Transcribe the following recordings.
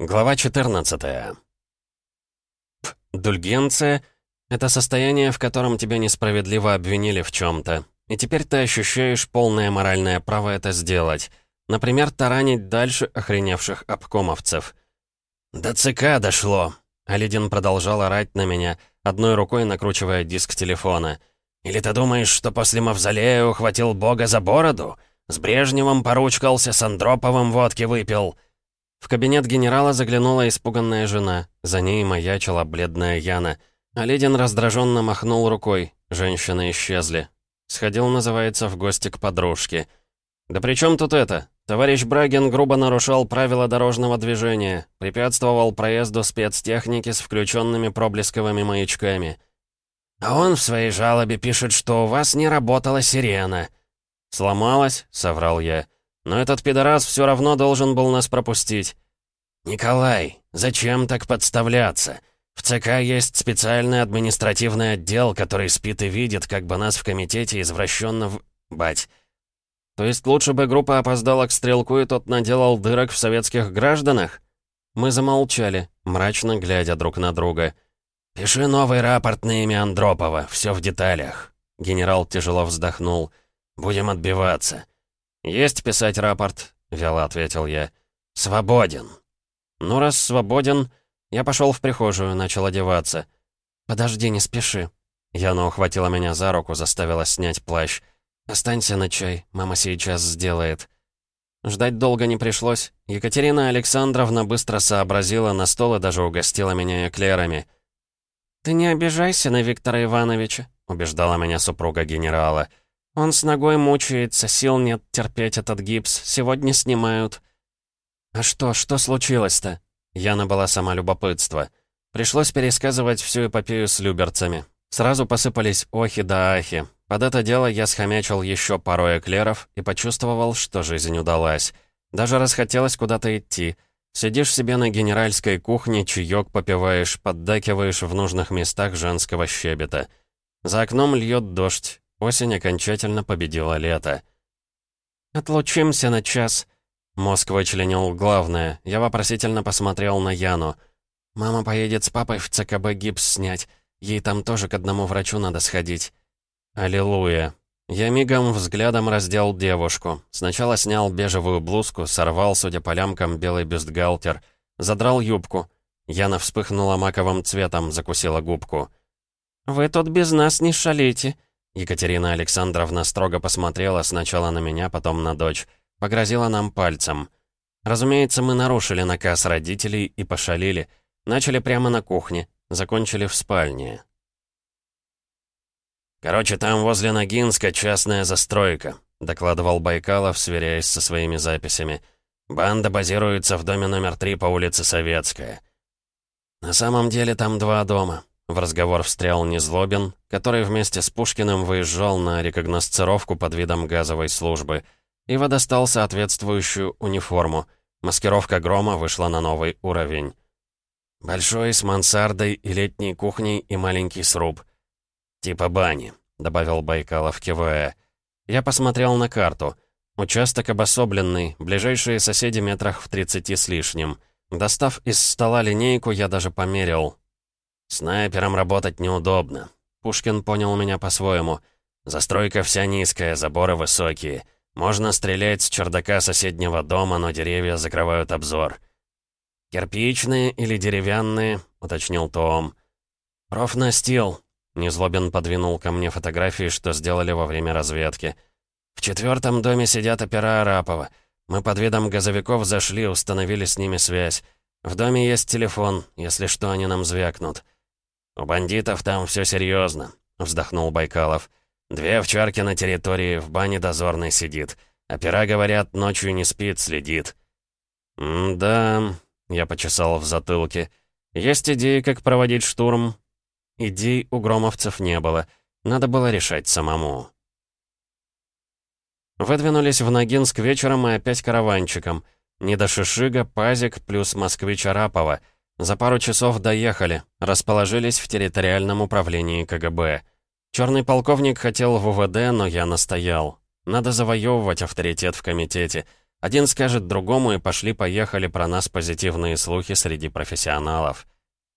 Глава 14. П. Дульгенция — это состояние, в котором тебя несправедливо обвинили в чем-то, и теперь ты ощущаешь полное моральное право это сделать. Например, таранить дальше охреневших обкомовцев. «До ЦК дошло!» Алидин продолжал орать на меня, одной рукой накручивая диск телефона. «Или ты думаешь, что после мавзолея ухватил Бога за бороду? С Брежневым поручкался, с Андроповым водки выпил?» В кабинет генерала заглянула испуганная жена. За ней маячила бледная Яна. А Ледин раздраженно махнул рукой. Женщины исчезли. Сходил, называется, в гости к подружке. «Да при чем тут это? Товарищ Брагин грубо нарушал правила дорожного движения, препятствовал проезду спецтехники с включенными проблесковыми маячками. А он в своей жалобе пишет, что у вас не работала сирена». «Сломалась?» — соврал я. Но этот пидорас все равно должен был нас пропустить. «Николай, зачем так подставляться? В ЦК есть специальный административный отдел, который спит и видит, как бы нас в комитете извращенно в... бать». «То есть лучше бы группа опоздала к стрелку, и тот наделал дырок в советских гражданах?» Мы замолчали, мрачно глядя друг на друга. «Пиши новый рапорт на имя Андропова, все в деталях». Генерал тяжело вздохнул. «Будем отбиваться. «Есть писать рапорт», — вяло ответил я. «Свободен». «Ну, раз свободен...» Я пошел в прихожую, начал одеваться. «Подожди, не спеши». Яна ухватила меня за руку, заставила снять плащ. «Останься на чай, мама сейчас сделает». Ждать долго не пришлось. Екатерина Александровна быстро сообразила на стол и даже угостила меня эклерами. «Ты не обижайся на Виктора Ивановича», — убеждала меня супруга генерала. «Он с ногой мучается, сил нет терпеть этот гипс. Сегодня снимают». «А что, что случилось-то?» Яна была сама любопытство. Пришлось пересказывать всю эпопею с люберцами. Сразу посыпались охи да ахи. Под это дело я схомячил еще пару эклеров и почувствовал, что жизнь удалась. Даже расхотелось куда-то идти. Сидишь себе на генеральской кухне, чаек попиваешь, поддакиваешь в нужных местах женского щебета. За окном льет дождь, Осень окончательно победила лето. «Отлучимся на час». Мозг вычленил главное. Я вопросительно посмотрел на Яну. «Мама поедет с папой в ЦКБ гипс снять. Ей там тоже к одному врачу надо сходить». «Аллилуйя». Я мигом взглядом раздел девушку. Сначала снял бежевую блузку, сорвал, судя по лямкам, белый бюстгальтер. Задрал юбку. Яна вспыхнула маковым цветом, закусила губку. «Вы тут без нас не шалите», Екатерина Александровна строго посмотрела сначала на меня, потом на дочь. Погрозила нам пальцем. Разумеется, мы нарушили наказ родителей и пошалили. Начали прямо на кухне, закончили в спальне. «Короче, там возле Ногинска частная застройка», — докладывал Байкалов, сверяясь со своими записями. «Банда базируется в доме номер три по улице Советская». «На самом деле там два дома», в разговор встрял Незлобин, который вместе с Пушкиным выезжал на рекогносцировку под видом газовой службы. Ива достал соответствующую униформу. Маскировка грома вышла на новый уровень. «Большой, с мансардой и летней кухней и маленький сруб. Типа бани», — добавил Байкалов, кивая. Я посмотрел на карту. Участок обособленный, ближайшие соседи метрах в тридцати с лишним. Достав из стола линейку, я даже померил. «Снайпером работать неудобно». Пушкин понял меня по-своему. «Застройка вся низкая, заборы высокие. Можно стрелять с чердака соседнего дома, но деревья закрывают обзор». «Кирпичные или деревянные?» — уточнил Том. «Профнастил». Незлобин подвинул ко мне фотографии, что сделали во время разведки. «В четвертом доме сидят опера Арапова. Мы под видом газовиков зашли, установили с ними связь. В доме есть телефон, если что, они нам звякнут». «У бандитов там все серьезно», — вздохнул Байкалов. «Две овчарки на территории, в бане дозорный сидит. Опера, говорят, ночью не спит, следит». «Да...» — я почесал в затылке. «Есть идеи, как проводить штурм?» Идей у громовцев не было. Надо было решать самому. Выдвинулись в Ногинск вечером и опять караванчиком. Не до Шишига, Пазик плюс москвич Арапова — за пару часов доехали, расположились в территориальном управлении КГБ. Черный полковник хотел в УВД, но я настоял. Надо завоевывать авторитет в комитете. Один скажет другому, и пошли-поехали про нас позитивные слухи среди профессионалов.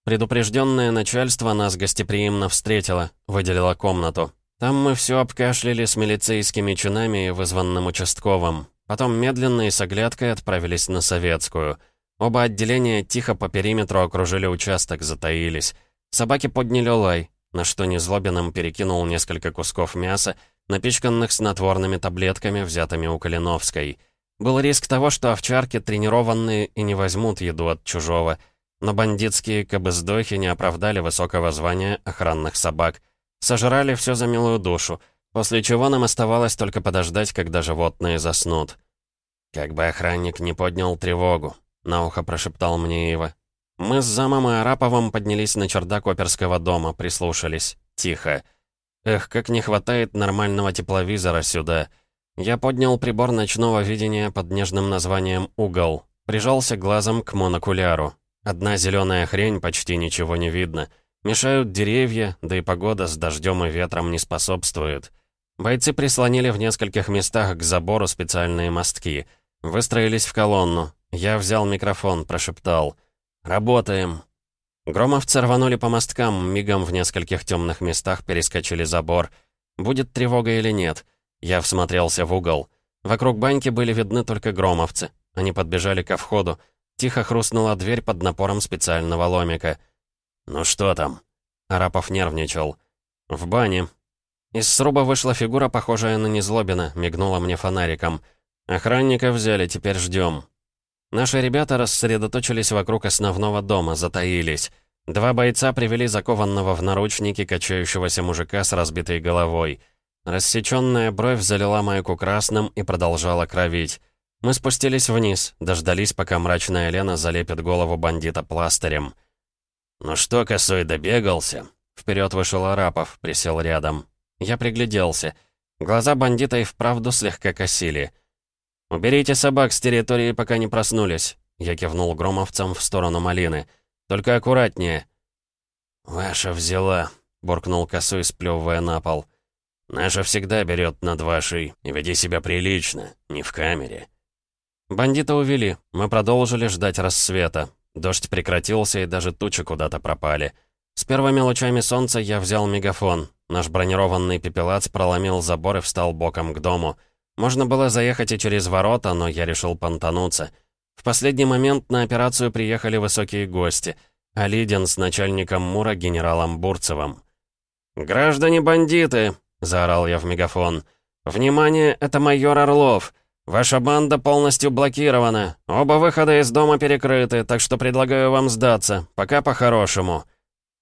Предупрежденное начальство нас гостеприимно встретило, выделило комнату. Там мы все обкашляли с милицейскими чинами и вызванным участковым. Потом медленно и с оглядкой отправились на Советскую. Оба отделения тихо по периметру окружили участок, затаились. Собаки подняли лай, на что Незлобиным перекинул несколько кусков мяса, напичканных снотворными таблетками, взятыми у Калиновской. Был риск того, что овчарки тренированные и не возьмут еду от чужого. Но бандитские кобыздохи не оправдали высокого звания охранных собак. Сожрали все за милую душу, после чего нам оставалось только подождать, когда животные заснут. «Как бы охранник не поднял тревогу», — на ухо прошептал мне Ива. Мы с замом и Араповым поднялись на чердак оперского дома, прислушались. Тихо. Эх, как не хватает нормального тепловизора сюда. Я поднял прибор ночного видения под нежным названием «Угол». Прижался глазом к монокуляру. Одна зеленая хрень, почти ничего не видно. Мешают деревья, да и погода с дождем и ветром не способствует. Бойцы прислонили в нескольких местах к забору специальные мостки. Выстроились в колонну. Я взял микрофон, прошептал. «Работаем». Громовцы рванули по мосткам, мигом в нескольких темных местах перескочили забор. Будет тревога или нет? Я всмотрелся в угол. Вокруг баньки были видны только громовцы. Они подбежали ко входу. Тихо хрустнула дверь под напором специального ломика. «Ну что там?» Арапов нервничал. «В бане». Из сруба вышла фигура, похожая на Незлобина, мигнула мне фонариком. «Охранника взяли, теперь ждем. Наши ребята рассредоточились вокруг основного дома, затаились. Два бойца привели закованного в наручники качающегося мужика с разбитой головой. Рассеченная бровь залила майку красным и продолжала кровить. Мы спустились вниз, дождались, пока мрачная Лена залепит голову бандита пластырем. «Ну что, косой, добегался?» Вперед вышел Арапов, присел рядом. Я пригляделся. Глаза бандита и вправду слегка косили. «Уберите собак с территории, пока не проснулись», — я кивнул громовцам в сторону малины. «Только аккуратнее». «Ваша взяла», — буркнул косой, сплёвывая на пол. «Наша всегда берет над вашей. И веди себя прилично, не в камере». Бандита увели. Мы продолжили ждать рассвета. Дождь прекратился, и даже тучи куда-то пропали. С первыми лучами солнца я взял мегафон. Наш бронированный пепелац проломил забор и встал боком к дому. Можно было заехать и через ворота, но я решил понтануться. В последний момент на операцию приехали высокие гости. Алидин с начальником МУРа генералом Бурцевым. «Граждане-бандиты!» — заорал я в мегафон. «Внимание, это майор Орлов! Ваша банда полностью блокирована. Оба выхода из дома перекрыты, так что предлагаю вам сдаться. Пока по-хорошему».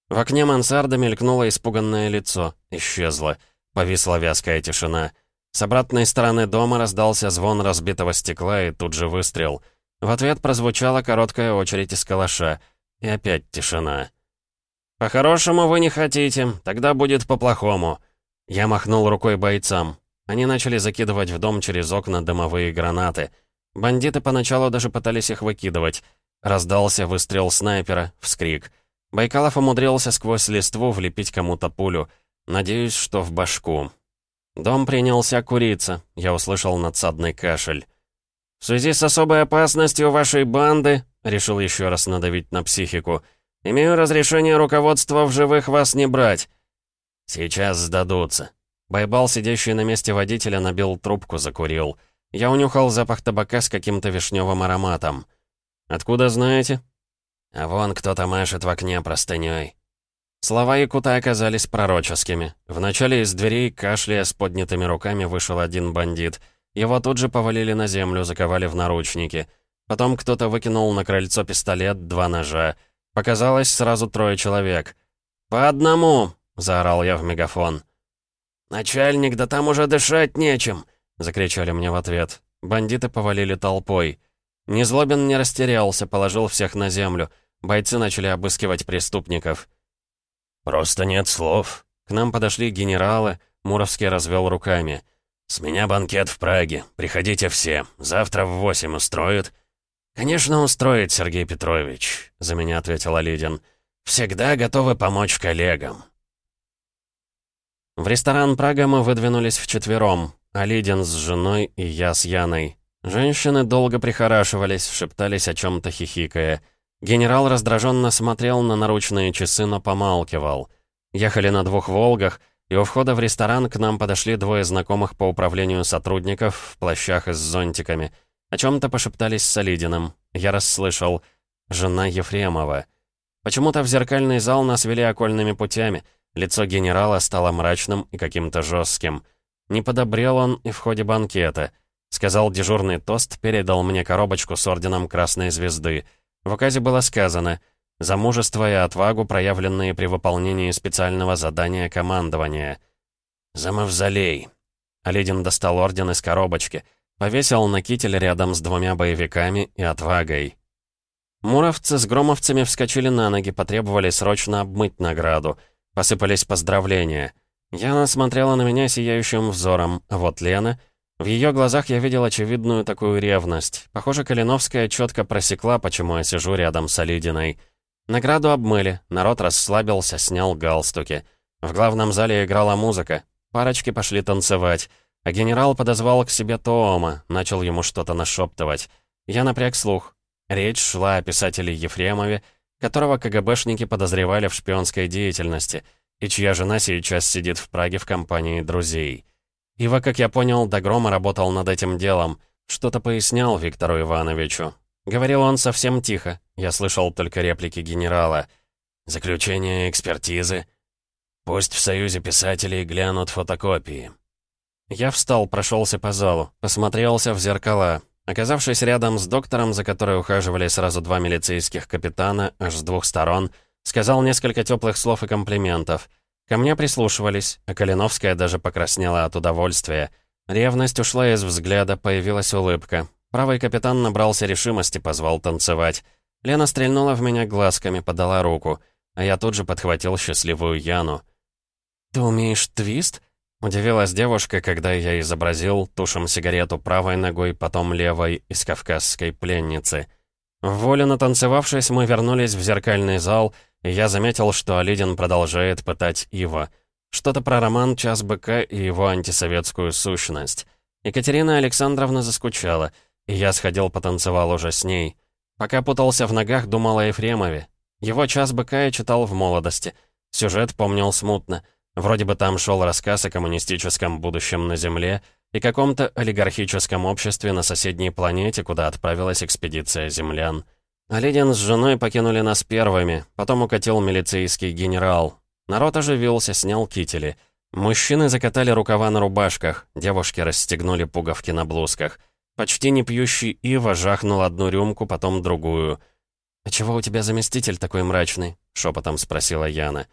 В окне мансарда мелькнуло испуганное лицо. Исчезло. Повисла вязкая тишина. С обратной стороны дома раздался звон разбитого стекла и тут же выстрел. В ответ прозвучала короткая очередь из калаша. И опять тишина. «По-хорошему вы не хотите, тогда будет по-плохому». Я махнул рукой бойцам. Они начали закидывать в дом через окна дымовые гранаты. Бандиты поначалу даже пытались их выкидывать. Раздался выстрел снайпера, вскрик. Байкалов умудрился сквозь листву влепить кому-то пулю. Надеюсь, что в башку. Дом принялся куриться. Я услышал надсадный кашель. «В связи с особой опасностью вашей банды», — решил еще раз надавить на психику, «имею разрешение руководства в живых вас не брать». «Сейчас сдадутся». Байбал, сидящий на месте водителя, набил трубку, закурил. Я унюхал запах табака с каким-то вишневым ароматом. «Откуда знаете?» «А вон кто-то машет в окне простыней. Слова Якута оказались пророческими. Вначале из дверей, кашляя с поднятыми руками, вышел один бандит. Его тут же повалили на землю, заковали в наручники. Потом кто-то выкинул на крыльцо пистолет, два ножа. Показалось сразу трое человек. «По одному!» — заорал я в мегафон. «Начальник, да там уже дышать нечем!» — закричали мне в ответ. Бандиты повалили толпой. Незлобин не растерялся, положил всех на землю. Бойцы начали обыскивать преступников. «Просто нет слов». К нам подошли генералы, Муровский развел руками. «С меня банкет в Праге. Приходите все. Завтра в восемь устроят». «Конечно, устроит, Сергей Петрович», — за меня ответил Олидин. «Всегда готовы помочь коллегам». В ресторан «Прага» мы выдвинулись вчетвером. Олидин с женой и я с Яной. Женщины долго прихорашивались, шептались о чем-то хихикая. Генерал раздраженно смотрел на наручные часы, но помалкивал. Ехали на двух «Волгах», и у входа в ресторан к нам подошли двое знакомых по управлению сотрудников в плащах и с зонтиками. О чем-то пошептались с Солидиным. Я расслышал «Жена Ефремова». Почему-то в зеркальный зал нас вели окольными путями. Лицо генерала стало мрачным и каким-то жестким. Не подобрел он и в ходе банкета. Сказал дежурный тост, передал мне коробочку с орденом Красной Звезды. В указе было сказано «За мужество и отвагу, проявленные при выполнении специального задания командования». «За мавзолей». Оледин достал орден из коробочки, повесил на китель рядом с двумя боевиками и отвагой. Муровцы с громовцами вскочили на ноги, потребовали срочно обмыть награду. Посыпались поздравления. Яна смотрела на меня сияющим взором, а вот Лена... В ее глазах я видел очевидную такую ревность. Похоже, Калиновская четко просекла, почему я сижу рядом с Алидиной. Награду обмыли, народ расслабился, снял галстуки. В главном зале играла музыка. Парочки пошли танцевать. А генерал подозвал к себе Тоома, начал ему что-то нашептывать. Я напряг слух. Речь шла о писателе Ефремове, которого КГБшники подозревали в шпионской деятельности, и чья жена сейчас сидит в Праге в компании друзей. Ива, как я понял, до грома работал над этим делом, что-то пояснял Виктору Ивановичу. Говорил он совсем тихо, я слышал только реплики генерала. «Заключение экспертизы. Пусть в Союзе писателей глянут фотокопии». Я встал, прошелся по залу, посмотрелся в зеркала, Оказавшись рядом с доктором, за которой ухаживали сразу два милицейских капитана, аж с двух сторон, сказал несколько теплых слов и комплиментов. Ко мне прислушивались, а Калиновская даже покраснела от удовольствия. Ревность ушла из взгляда, появилась улыбка. Правый капитан набрался решимости, позвал танцевать. Лена стрельнула в меня глазками, подала руку, а я тут же подхватил счастливую Яну. «Ты умеешь твист?» Удивилась девушка, когда я изобразил тушем сигарету правой ногой, потом левой, из кавказской пленницы. В воле натанцевавшись, мы вернулись в зеркальный зал, я заметил, что Алидин продолжает пытать Ива. Что-то про роман «Час быка» и его антисоветскую сущность. Екатерина Александровна заскучала, и я сходил потанцевал уже с ней. Пока путался в ногах, думал о Ефремове. Его «Час быка» я читал в молодости. Сюжет помнил смутно — Вроде бы там шел рассказ о коммунистическом будущем на Земле и каком-то олигархическом обществе на соседней планете, куда отправилась экспедиция землян. Оледин с женой покинули нас первыми, потом укатил милицейский генерал. Народ оживился, снял кители. Мужчины закатали рукава на рубашках, девушки расстегнули пуговки на блузках. Почти не пьющий Ива жахнул одну рюмку, потом другую. «А чего у тебя заместитель такой мрачный?» — шепотом спросила Яна.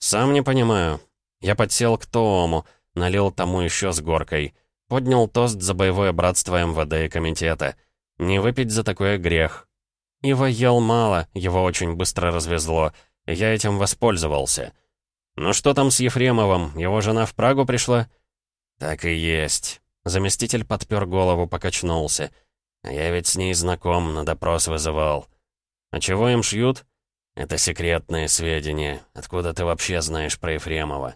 «Сам не понимаю. Я подсел к Тоому, налил тому еще с горкой. Поднял тост за боевое братство МВД и комитета. Не выпить за такое грех. Ива ел мало, его очень быстро развезло. Я этим воспользовался. «Ну что там с Ефремовым? Его жена в Прагу пришла?» «Так и есть». Заместитель подпер голову, покачнулся. «Я ведь с ней знаком, на допрос вызывал». «А чего им шьют?» «Это секретные сведения. Откуда ты вообще знаешь про Ефремова?»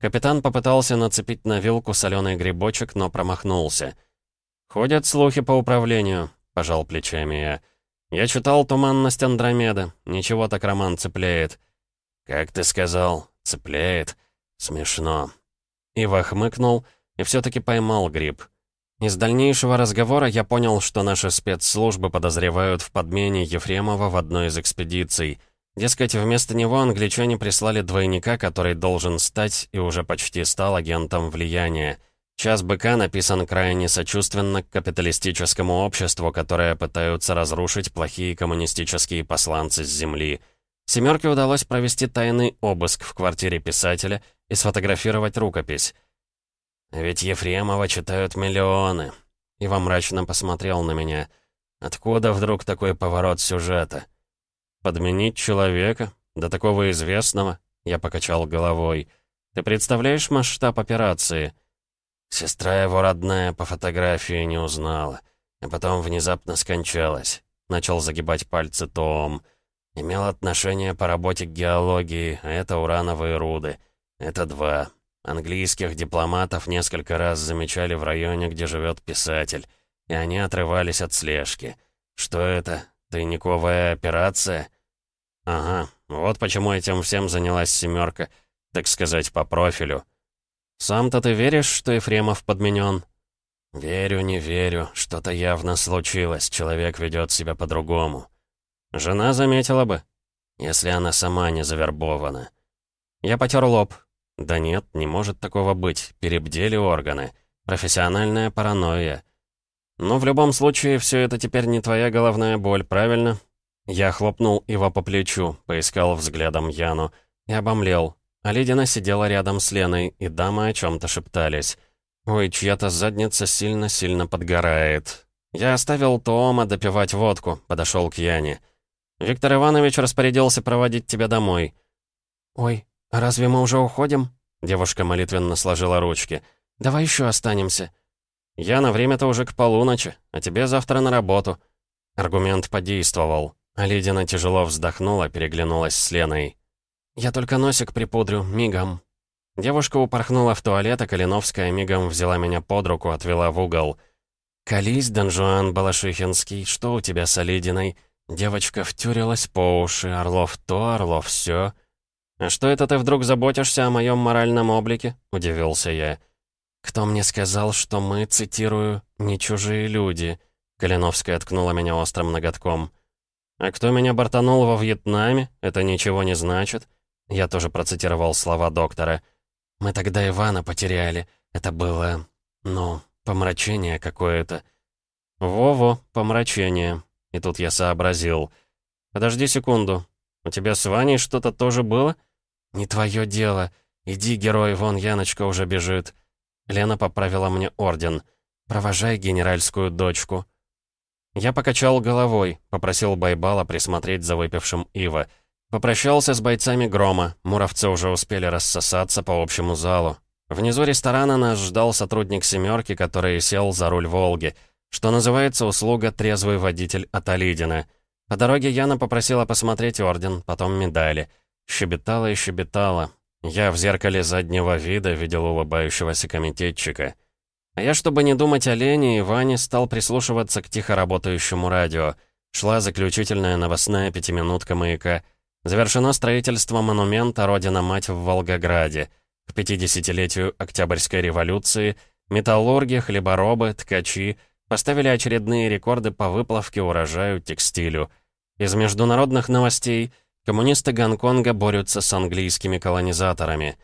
Капитан попытался нацепить на вилку соленый грибочек, но промахнулся. «Ходят слухи по управлению», — пожал плечами я. «Я читал «Туманность Андромеда». Ничего так роман цепляет». «Как ты сказал? Цепляет? Смешно». Ива хмыкнул и все-таки поймал гриб. Из дальнейшего разговора я понял, что наши спецслужбы подозревают в подмене Ефремова в одной из экспедиций. Дескать, вместо него англичане прислали двойника, который должен стать и уже почти стал агентом влияния. «Час быка» написан крайне сочувственно к капиталистическому обществу, которое пытаются разрушить плохие коммунистические посланцы с Земли. «Семерке» удалось провести тайный обыск в квартире писателя и сфотографировать рукопись. «Ведь Ефремова читают миллионы». Ива мрачно посмотрел на меня. «Откуда вдруг такой поворот сюжета?» «Подменить человека? До такого известного?» Я покачал головой. «Ты представляешь масштаб операции?» Сестра его родная по фотографии не узнала, а потом внезапно скончалась. Начал загибать пальцы Том. Имел отношение по работе к геологии, а это урановые руды. Это два. Английских дипломатов несколько раз замечали в районе, где живет писатель. и они отрывались от слежки. Что это? Тайниковая операция? Ага, вот почему этим всем занялась семерка, так сказать, по профилю. Сам-то ты веришь, что Ефремов подменен? Верю, не верю, что-то явно случилось, человек ведет себя по-другому. Жена заметила бы, если она сама не завербована. Я потер лоб. Да нет, не может такого быть, перебдели органы. Профессиональная паранойя. Но в любом случае, все это теперь не твоя головная боль, правильно? Я хлопнул его по плечу, поискал взглядом Яну и обомлел. А Лидина сидела рядом с Леной, и дамы о чем-то шептались. Ой, чья-то задница сильно-сильно подгорает. Я оставил Тоома допивать водку, подошел к Яне. Виктор Иванович распорядился проводить тебя домой. «Ой, разве мы уже уходим?» Девушка молитвенно сложила ручки. «Давай еще останемся». «Я на время-то уже к полуночи, а тебе завтра на работу». Аргумент подействовал. Лидина тяжело вздохнула, переглянулась с Леной. «Я только носик припудрю, мигом». Девушка упорхнула в туалет, а Калиновская мигом взяла меня под руку, отвела в угол. «Колись, Дон Жуан Балашихинский, что у тебя с Алидиной?» Девочка втюрилась по уши, Орлов то, Орлов все. «А что это ты вдруг заботишься о моем моральном облике?» — удивился я. «Кто мне сказал, что мы, цитирую, не чужие люди?» Калиновская ткнула меня острым ноготком. «А кто меня бортанул во Вьетнаме? Это ничего не значит». Я тоже процитировал слова доктора. «Мы тогда Ивана потеряли. Это было... ну, помрачение какое-то». «Во-во, помрачение», и тут я сообразил. «Подожди секунду. У тебя с Ваней что-то тоже было?» «Не твое дело. Иди, герой, вон Яночка уже бежит». Лена поправила мне орден. «Провожай генеральскую дочку». Я покачал головой, попросил Байбала присмотреть за выпившим Ива. Попрощался с бойцами Грома, муровцы уже успели рассосаться по общему залу. Внизу ресторана нас ждал сотрудник «семерки», который сел за руль «Волги». Что называется, услуга «трезвый водитель» от Алидина. По дороге Яна попросила посмотреть орден, потом медали. Щебетала и щебетала. Я в зеркале заднего вида видел улыбающегося комитетчика. А я, чтобы не думать о Лене и Ване, стал прислушиваться к тихо работающему радио. Шла заключительная новостная пятиминутка маяка. Завершено строительство монумента «Родина-мать» в Волгограде. К 50-летию Октябрьской революции металлурги, хлеборобы, ткачи — поставили очередные рекорды по выплавке, урожаю, текстилю. Из международных новостей коммунисты Гонконга борются с английскими колонизаторами.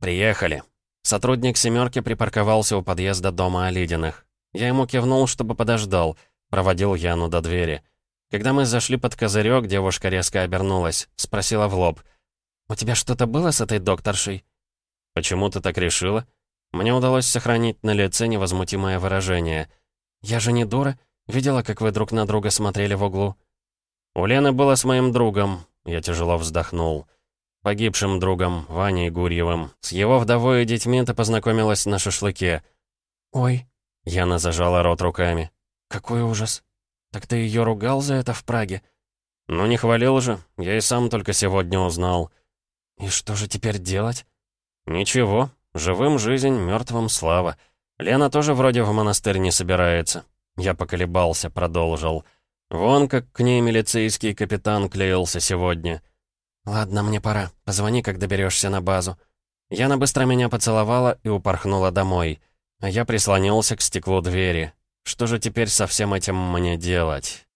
Приехали. Сотрудник «семерки» припарковался у подъезда дома Олидиных. Я ему кивнул, чтобы подождал, проводил Яну до двери. Когда мы зашли под козырек, девушка резко обернулась, спросила в лоб. «У тебя что-то было с этой докторшей?» «Почему ты так решила?» Мне удалось сохранить на лице невозмутимое выражение — «Я же не дура. Видела, как вы друг на друга смотрели в углу?» «У Лены было с моим другом», — я тяжело вздохнул. «Погибшим другом, Ваней Гурьевым. С его вдовой и детьми ты познакомилась на шашлыке». «Ой», — Яна зажала рот руками. «Какой ужас. Так ты ее ругал за это в Праге?» «Ну, не хвалил же. Я и сам только сегодня узнал». «И что же теперь делать?» «Ничего. Живым жизнь, мертвым слава. Лена тоже вроде в монастырь не собирается. Я поколебался, продолжил. Вон как к ней милицейский капитан клеился сегодня. «Ладно, мне пора. Позвони, как доберешься на базу». Яна быстро меня поцеловала и упорхнула домой. А я прислонился к стеклу двери. Что же теперь со всем этим мне делать?